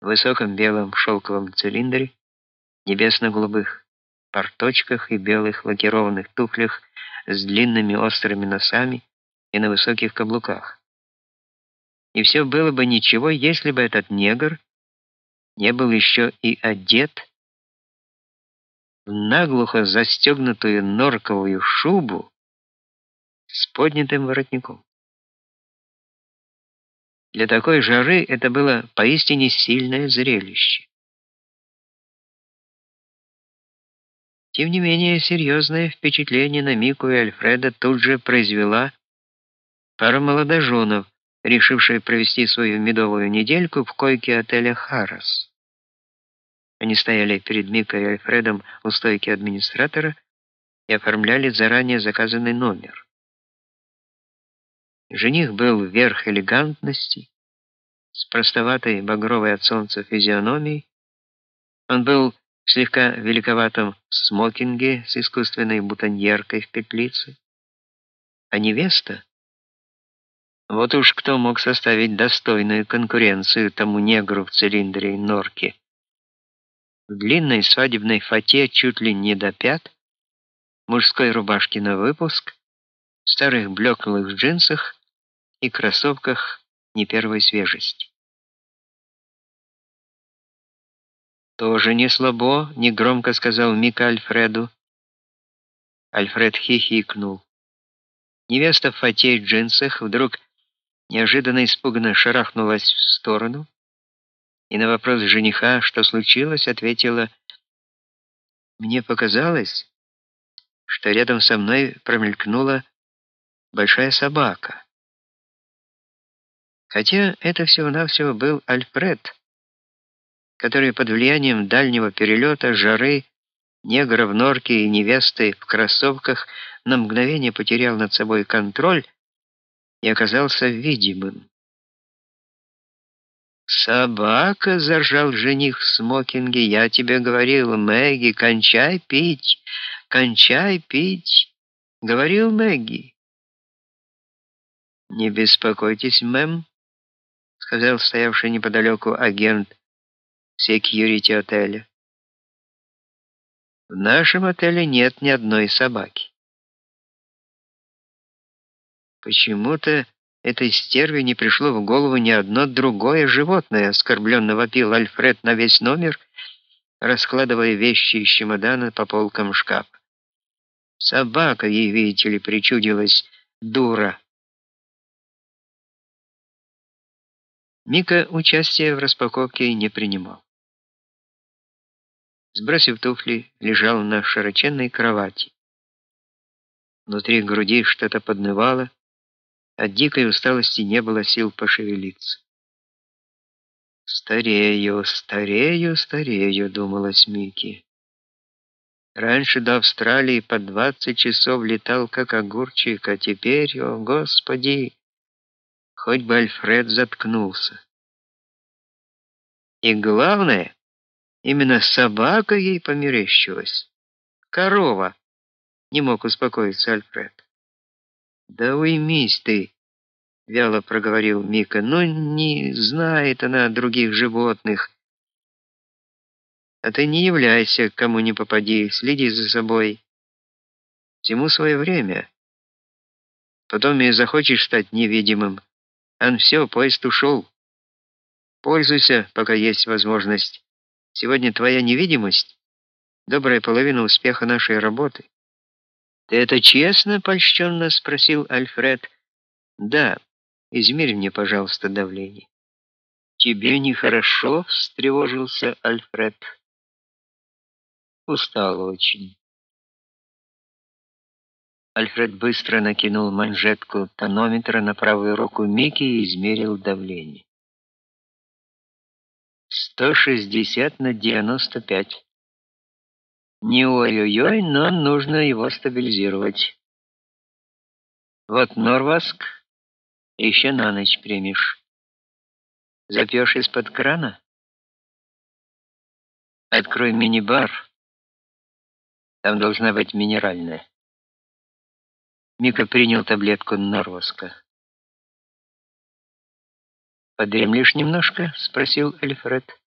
в высоком белом шелковом цилиндре, небесно-голубых порточках и белых лакированных туфлях с длинными острыми носами и на высоких каблуках. И все было бы ничего, если бы этот негр не был еще и одет в наглухо застегнутую норковую шубу с поднятым воротником. Для такой жары это было поистине сильное зрелище. Тем не менее, серьезное впечатление на Мику и Альфреда тут же произвела пара молодоженов, решившая провести свою медовую недельку в койке отеля Харрас. Они стояли перед Микой и Альфредом у стойки администратора и оформляли заранее заказанный номер. Жених был верх элегантности, с простоватой багровой от солнца физиономией. Он был в слегка великоватом смокинге с искусственной бутоньеркой в петлице. А невеста вот уж кто мог составить достойную конкуренцию тому негру в цилиндре и норке. В длинной свадебной фате чуть ли не до пят, мужской рубашке на выпуск, старых блеклых джинсах и кроссовках не первой свежести. Тоже не слабо, негромко сказал Мика Альфреду. Альфред хихикнул. Невеста в фате и джинсах вдруг неожиданно испуганно шарахнулась в сторону и на вопрос жениха, что случилось, ответила: "Мне показалось, что рядом со мной промелькнула большая собака". Хотя это всего-навсего был Альфред, который под влиянием дальнего перелета, жары, негра в норке и невесты в кроссовках на мгновение потерял над собой контроль и оказался видимым. «Собака!» — заржал жених в смокинге. «Я тебе говорил, Мэгги, кончай пить, кончай пить!» — говорил Мэгги. «Не беспокойтесь, мэм», — сказал стоявший неподалеку агент секьюрити отеля. «В нашем отеле нет ни одной собаки». Почему-то этой стерве не пришло в голову ни одно другое животное, оскорбленно вопил Альфред на весь номер, раскладывая вещи из чемодана по полкам шкафа. Собака ей, видите ли, причудилась, дура. Мика участия в распаковке не принимал. Сбросив туфли, лежал на широченной кровати. Внутри груди что-то поднывало, от дикой усталости не было сил пошевелиться. «Старею, старею, старею», — думалась Микки. Раньше до Австралии по двадцать часов летал как огурчик, а теперь, о господи, хоть бы Альфред заткнулся. И главное, именно собака ей померещилась. Корова. Не мог успокоиться Альфред. Да уймись ты, вяло проговорил Мика. «Ну, не знает она других животных. А ты не являйся, кому не попади, следи за собой. Всему свое время. Потом и захочешь стать невидимым. Ан все, поезд ушел. Пользуйся, пока есть возможность. Сегодня твоя невидимость добрая половина успеха нашей работы. Ты это честно, польщенно спросил Альфред. Да. Измерь мне, пожалуйста, давление. Тебе нехорошо, встревожился Альфред. Устал очень. Альфред быстро накинул манжетку тонометра на правую руку Мики и измерил давление. 160 на 95. Не ой-ой-ой, но нужно его стабилизировать. Вот Норваск еще на ночь примешь. Запьешь из-под крана? Открой мини-бар. Там должна быть минеральная. Мика принял таблетку Норваска. «Подремлешь немножко?» — спросил Эльфред.